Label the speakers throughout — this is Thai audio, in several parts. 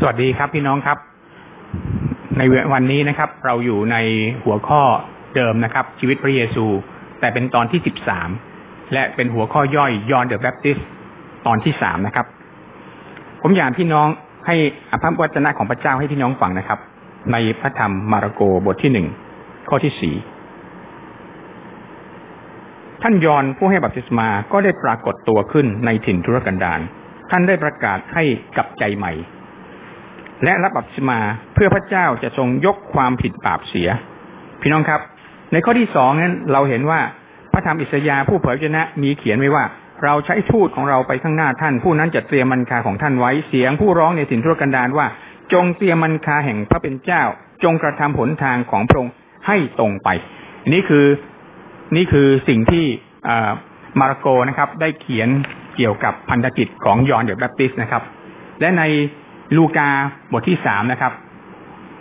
Speaker 1: สวัสดีครับพี่น้องครับ ในวันนี้นะครับ เราอยู่ในหัวข้อเดิมนะครับ ชีวิตพระเยซู แต่เป็นตอนที่สิบสามและเป็นหัวข้อย่อยยอนเดอะแบปติสตอนที่สามนะครับ ผมอยากพี่น้องให้อภพวจนะของพระเจ้าให้พี่น้องฟังนะครับ ในพระธรรมมาระโกบทที่หนึ่งข้อที่สี่ท่านยอนผู้ให้บัพติศมาก็ได้ปรากฏตัวขึ้นในถิ่นทุรกันดารท่านได้ประกาศให้กับใจใหม่ และรับบัพติศมาเพื่อพระเจ้าจะทรงยกความผิดบาปเสีย พี่น้องครับ ในข้อที่สองนั้นเราเห็นว่าพระธรรมอิสยาห์ผู้เผยชนะมีเขียนไว้ว่า เราใช้ทูตของเราไปข้างหน้าท่าน ผู้นั้นจะเตรียมมันคาของท่านไว้เสียงผู้ร้องในถิ่นทุรกันดารว่า จงเตรียมมันคาแห่งพระเป็นเจ้า จงกระทำผลทางของพระองค์ให้ตรงไป นี่คือนี่คือสิ่งที่มาระโกนะครับ ได้เขียนเกี่ยวกับพันธกิจของยอห์นเดอะแบปติสนะครับ และใน ลูกาบทที่สามนะครับ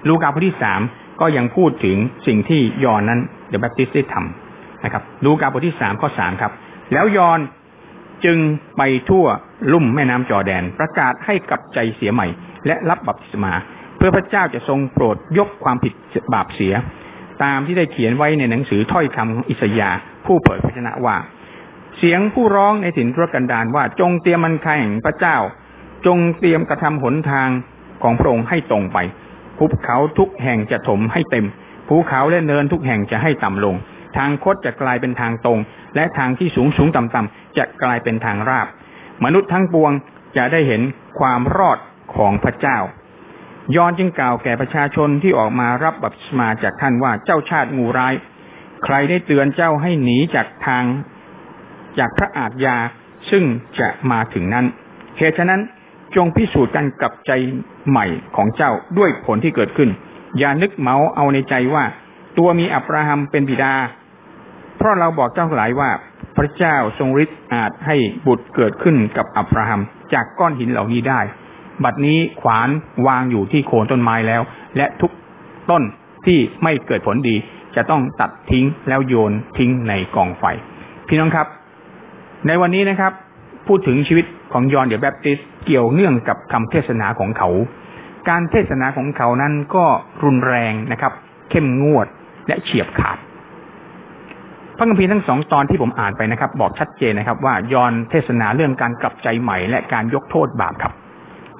Speaker 1: ลูกาบทที่สามก็ยังพูดถึงสิ่งที่ยอนนั้นเดอะแบปติสได้ทำนะครับ ลูกาบทที่สามข้อสามครับ แล้วยอนจึงไปทั่วลุ่มแม่น้ำจอแดน ประกาศให้กับใจเสียใหม่ และรับบัพติศมา เพื่อพระเจ้าจะทรงโปรดยกความผิดบาปเสีย ตามที่ได้เขียนไว้ในหนังสือถ้อยคำอิสยาผู้เผยพระชนะว่า เสียงผู้ร้องในถิ่นทุรกันดารว่าจงเตรียมมันคายแห่งพระเจ้า จงเตรียมกระทำหนทางของพระองค์ให้ตรงไปภูเขาทุกแห่งจะถมให้เต็มภูเขาและเนินทุกแห่งจะให้ต่ำลง ทางคดจะกลายเป็นทางตรง และทางที่สูงสูงต่ำต่ำจะกลายเป็นทางราบ มนุษย์ทั้งปวงจะได้เห็นความรอดของพระเจ้ายอนจึงกล่าวแก่ประชาชนที่ออกมารับบัพติศมาจากท่านว่าเจ้าชาติงูร้าย ใครได้เตือนเจ้าให้หนีจากทางจากพระอาทยาซึ่งจะมาถึงนั้นเหตุฉะนั้น จงพิสูจน์กันกับใจใหม่ของเจ้าด้วยผลที่เกิดขึ้น อย่านึกเมาเอาในใจว่า ตัวมีอับราฮัมเป็นบิดา เพราะเราบอกเจ้าหลายว่า พระเจ้าทรงฤทธิ์อาจให้บุตรเกิดขึ้นกับอับราฮัมจากก้อนหินเหล่านี้ได้ บัดนี้ขวานวางอยู่ที่โคนต้นไม้แล้ว และทุกต้นที่ไม่เกิดผลดี จะต้องตัดทิ้งแล้วโยนทิ้งในกองไฟ พี่น้องครับ ในวันนี้นะครับ พูดถึงชีวิตของยอห์นเดอะแบปติสเกี่ยวเนื่องกับคำเทศนาของเขา การเทศนาของเขานั้นก็รุนแรงนะครับ เข้มงวดและเฉียบขาด พระคัมภีร์ทั้งสองตอนที่ผมอ่านไปนะครับ บอกชัดเจนนะครับ ว่ายอนเทศนาเรื่องการกลับใจใหม่ และการยกโทษบาปครับ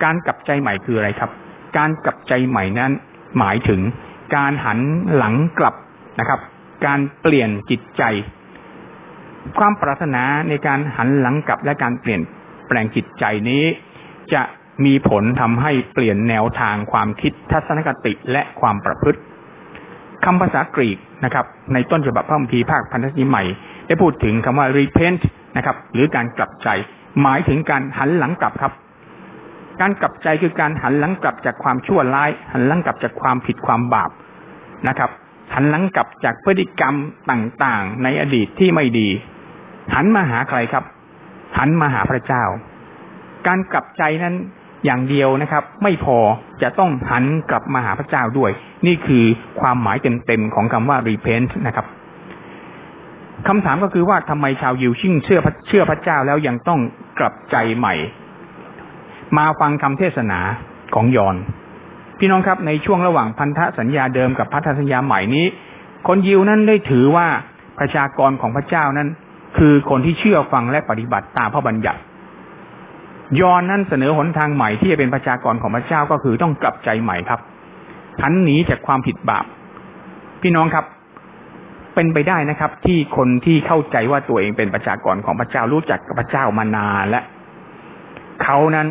Speaker 1: การกลับใจใหม่คืออะไรครับ การกลับใจใหม่นั้น หมายถึงการหันหลังกลับนะครับ การเปลี่ยนจิตใจ ความปรารถนาในการหันหลังกลับและการเปลี่ยนแปลงจิตใจนี้ จะมีผลทำให้เปลี่ยนแนวทางความคิดทัศนคติและความประพฤติคำภาษากรีกนะครับ ในต้นฉบับพระคัมภีร์ภาคพันธนิใหม่ ได้พูดถึงคำว่า repent นะครับ หรือการกลับใจ หมายถึงการหันหลังกลับครับ การกลับใจคือการหันหลังกลับจากความชั่วร้าย หันหลังกลับจากความผิดความบาปนะครับหันหลังกลับจากพฤติกรรมต่างๆ ในอดีตที่ไม่ดี หันมาหาใครครับ หันมาหาพระเจ้า การกลับใจนั้นอย่างเดียวนะครับ ไม่พอจะต้องหันกลับมาหาพระเจ้าด้วย นี่คือความหมายเต็มๆของคำว่า repent นะครับคำถามก็คือว่าทำไมชาวยิวชิ่งเชื่อเชื่อพระเจ้าแล้วยังต้องกลับใจใหม่ มาฟังคำเทศนาของยอนพี่น้องครับในช่วงระหว่างพันธสัญญาเดิมกับพันธสัญญาใหม่นี้ คนยิวนั้นได้ถือว่าประชากรของพระเจ้านั้น คือคนที่เชื่อฟังและปฏิบัติตามพระบัญญัติ ยอนนั้นเสนอหนทางใหม่ที่จะเป็นประชากรของพระเจ้าก็คือต้องกลับใจใหม่ครับหันหนีจากความผิดบาป พี่น้องครับ เป็นไปได้นะครับ ที่คนที่เข้าใจว่าตัวเองเป็นประชากรของพระเจ้ารู้จักกับพระเจ้ามานานและเขานั้น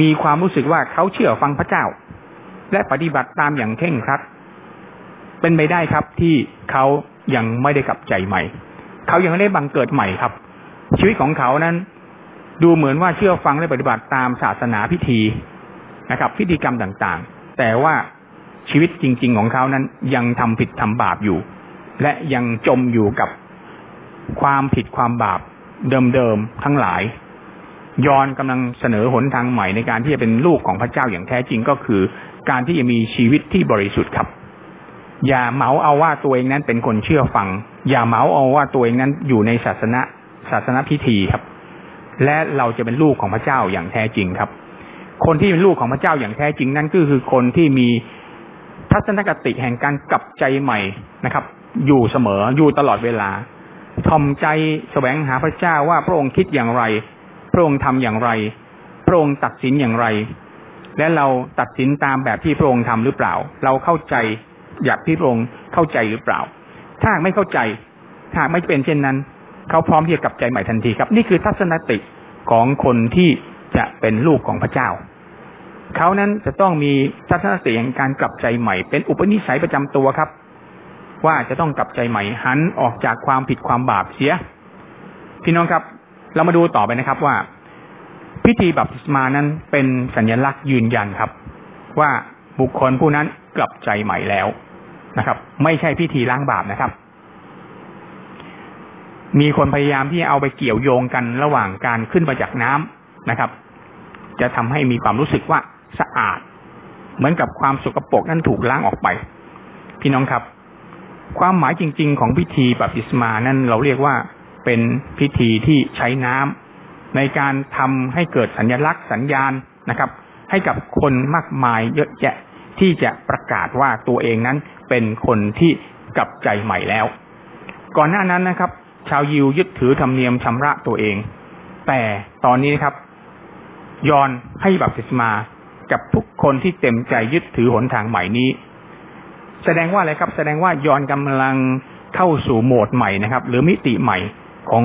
Speaker 1: มีความรู้สึกว่าเขาเชื่อฟังพระเจ้า และปฏิบัติตามอย่างเข่งครัดเป็นไปได้ครับที่เขายังไม่ได้กลับใจใหม่ เขายังไม่ได้บังเกิดใหม่ครับ ชีวิตของเขานั้น ดูเหมือนว่าเชื่อฟังและปฏิบัติตามศาสนาพิธีนะครับ พิธีกรรมต่างๆ แต่ว่าชีวิตจริง ๆ ของเขานั้น ยังทำผิดทำบาปอยู่ และยังจมอยู่กับความผิดความบาปเดิมๆทั้งหลาย ยอนกำลังเสนอหนทางใหม่ในการที่จะเป็นลูกของพระเจ้าอย่างแท้จริงก็คือ การที่จะมีชีวิตที่บริสุทธิ์ครับ อย่าเมาเอาว่าตัวเองนั้นเป็นคนเชื่อฟัง อย่าเมาเอาว่าตัวเองนั้นอยู่ในศาสนาศาสนาพิธีครับ และเราจะเป็นลูกของพระเจ้าอย่างแท้จริงครับ คนที่เป็นลูกของพระเจ้าอย่างแท้จริงนั่นก็คือคนที่มีทัศนคติแห่งการกลับใจใหม่นะครับ อยู่เสมออยู่ตลอดเวลาทอมใจแสวงหาพระเจ้าว่าพระองค์คิดอย่างไร พระองค์ทำอย่างไร พระองค์ตัดสินอย่างไร และเราตัดสินตามแบบที่พระองค์ทำหรือเปล่า เราเข้าใจ อยากที่พระองค์เข้าใจหรือเปล่า ถ้าไม่เข้าใจถ้าไม่เป็นเช่นนั้น เขาพร้อมที่จะกลับใจใหม่ทันทีครับ นี่คือทัศนติของคนที่จะเป็นลูกของพระเจ้า เขานั้นจะต้องมีทัศนคติแห่งการกลับใจใหม่ เป็นอุปนิสัยประจำตัวครับ ว่าจะต้องกลับใจใหม่หันออกจากความผิดความบาปเสีย พี่น้องครับ เรามาดูต่อไปนะครับว่า พิธีบัพติศมานั้นเป็นสัญลักษณ์ยืนยันครับ ว่าบุคคลผู้นั้นกลับใจใหม่แล้ว นะครับ ไม่ใช่พิธีล้างบาปนะครับ มีคนพยายามที่เอาไปเกี่ยวโยงกันระหว่างการขึ้นมาจากน้ำนะครับ จะทำให้มีความรู้สึกว่าสะอาด เหมือนกับความสกปรกนั้นถูกล้างออกไป พี่น้องครับ ความหมายจริง ๆ ของพิธีบัพติศมานั้นเราเรียกว่าเป็นพิธีที่ใช้น้ำในการทำให้เกิดสัญลักษณ์สัญญาณนะครับ ให้กับคนมากมายเยอะแยะ ที่จะประกาศว่าตัวเองนั้นเป็นคนที่กลับใจใหม่แล้ว ก่อนหน้านั้นนะครับ ชาวยิวยึดถือธรรมเนียมชำระตัวเอง แต่ตอนนี้นะครับ ยอนให้บัพติศมากับทุกคนที่เต็มใจยึดถือหนทางใหม่นี้ แสดงว่าอะไรครับ แสดงว่ายอนกำลังเข้าสู่โหมดใหม่นะครับ หรือมิติใหม่ของ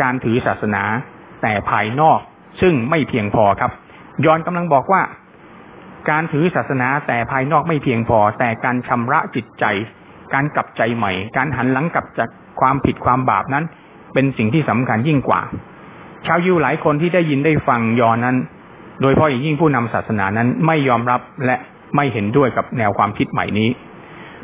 Speaker 1: การถือศาสนาแต่ภายนอก ซึ่งไม่เพียงพอครับ ยอนกำลังบอกว่า การถือศาสนาแต่ภายนอกไม่เพียงพอ แต่การชำระจิตใจ การกลับใจใหม่ การหันหลังกลับจากความผิดความบาปนั้น เป็นสิ่งที่สำคัญยิ่งกว่า ชาวยิวหลายคนที่ได้ยินได้ฟังยอนั้น โดยเฉพาะอย่างยิ่งผู้นำศาสนานั้นไม่ยอมรับและไม่เห็นด้วยกับแนวความคิดใหม่นี้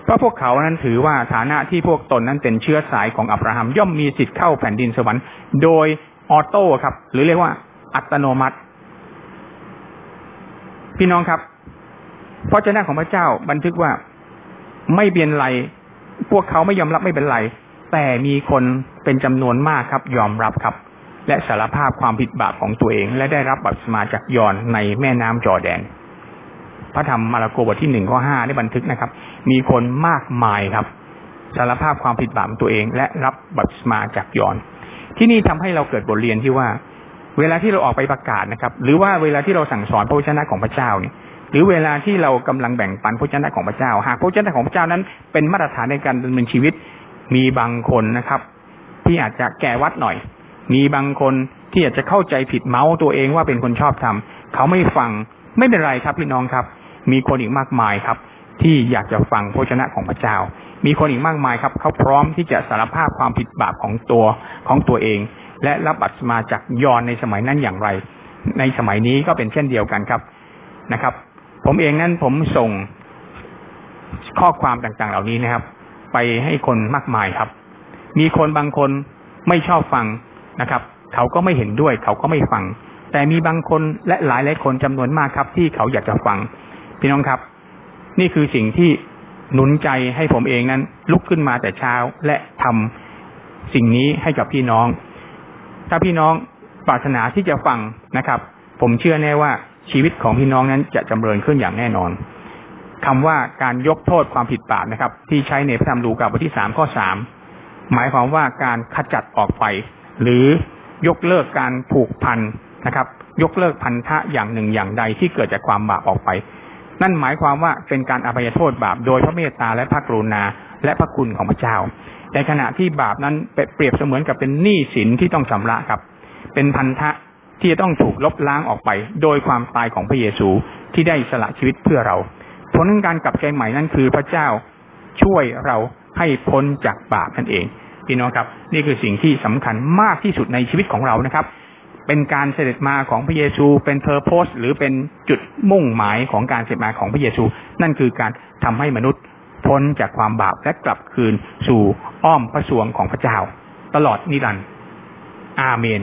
Speaker 1: เพราะพวกเขานั้นถือว่าฐานะที่พวกตนนั้นเป็นเชื้อสายของอับราฮัมย่อมมีสิทธิ์เข้าแผ่นดินสวรรค์ โดยออโต้ครับ หรือเรียกว่าอัตโนมัติ พี่น้องครับ พราะเจ้าน้าของพระเจ้าบันทึกว่าไม่เป็นไร พวกเขาไม่ยอมรับไม่เป็นไร แต่มีคนเป็นจำนวนมากครับ ยอมรับครับ และสารภาพความผิดบาปของตัวเอง และได้รับบัพติศมาจากยอนในแม่น้ำจอแดน พระธรรมมาระโกบทที่หนึ่งข้อห้าได้บันทึกนะครับ มีคนมากมายครับสารภาพความผิดบาปของตัวเอง และรับบัพติศมาจากยอน ที่นี่ทำให้เราเกิดบทเรียนที่ว่า เวลาที่เราออกไปประกาศนะครับ หรือว่าเวลาที่เราสั่งสอนพระวจนะของพระเจ้าเนี่ย หรือเวลาที่เรากำลังแบ่งปันพระวจนะของพระเจ้า หากพระวจนะของพระเจ้านั้น เป็นมาตรฐานในการดำเนินชีวิต มีบางคนนะครับ ที่อาจจะแก่วัดหน่อย มีบางคนที่อาจจะเข้าใจผิดเมาส์ตัวเองว่าเป็นคนชอบทำเขาไม่ฟังไม่เป็นไรครับพี่น้องครับ มีคนอีกมากมายครับ ที่อยากจะฟังพระวจนะของพระเจ้า มีคนอีกมากมายครับ เขาพร้อมที่จะสารภาพความผิดบาปของตัวของตัวเอง และรับบัตรมาจากยอนในสมัยนั้นอย่างไร ในสมัยนี้ก็เป็นเช่นเดียวกันครับนะครับ ผมเองนั้นผมส่งข้อความต่างๆ เหล่านี้นะครับ ไปให้คนมากมายครับ มีคนบางคนไม่ชอบฟังนะครับ เขาก็ไม่เห็นด้วย เขาก็ไม่ฟัง แต่มีบางคนและหลายหลายคนจำนวนมากครับ ที่เขาอยากจะฟัง พี่น้องครับ นี่คือสิ่งที่หนุนใจให้ผมเองนั้น ลุกขึ้นมาแต่เช้าและทำสิ่งนี้ให้กับพี่น้อง ถ้าพี่น้องปรารถนาที่จะฟังนะครับ ผมเชื่อแน่ว่า ชีวิตของพี่น้องนั้นจะจำเริญขึ้นอย่างแน่นอนคำว่าการยกโทษความผิดบาปนะครับ ที่ใช้ในพระธรรมลูกาบทที่สามข้อสามหมายความว่าการขจัดออกไป หรือยกเลิกการผูกพันนะครับ ยกเลิกพันธะอย่างหนึ่งอย่างใดที่เกิดจากความบาปออกไป นั่นหมายความว่าเป็นการอภัยโทษบาปโดยพระเมตตาและพระกรุณา และพระคุณของพระเจ้าในขณะที่บาปนั้นเปรียบเสมือนกับเป็นหนี้สินที่ต้องชำระครับ เป็นพันธะ ที่จะต้องถูกลบล้างออกไป โดยความตายของพระเยซูที่ได้สละชีวิตเพื่อเรา ผลของการกลับใจใหม่นั้นคือพระเจ้าช่วยเราให้พ้นจากบาปนั่นเองพี่น้องครับ นี่คือสิ่งที่สำคัญมากที่สุดในชีวิตของเรานะครับ เป็นการเสด็จมาของพระเยซู เป็นเพอร์โพสหรือเป็นจุดมุ่งหมายของการเสด็จมาของพระเยซู นั่นคือการทำให้มนุษย์พ้นจากความบาปและกลับคืนสู่อ้อมพระสวงของพระเจ้า ตลอดนิรันดร์อาเมน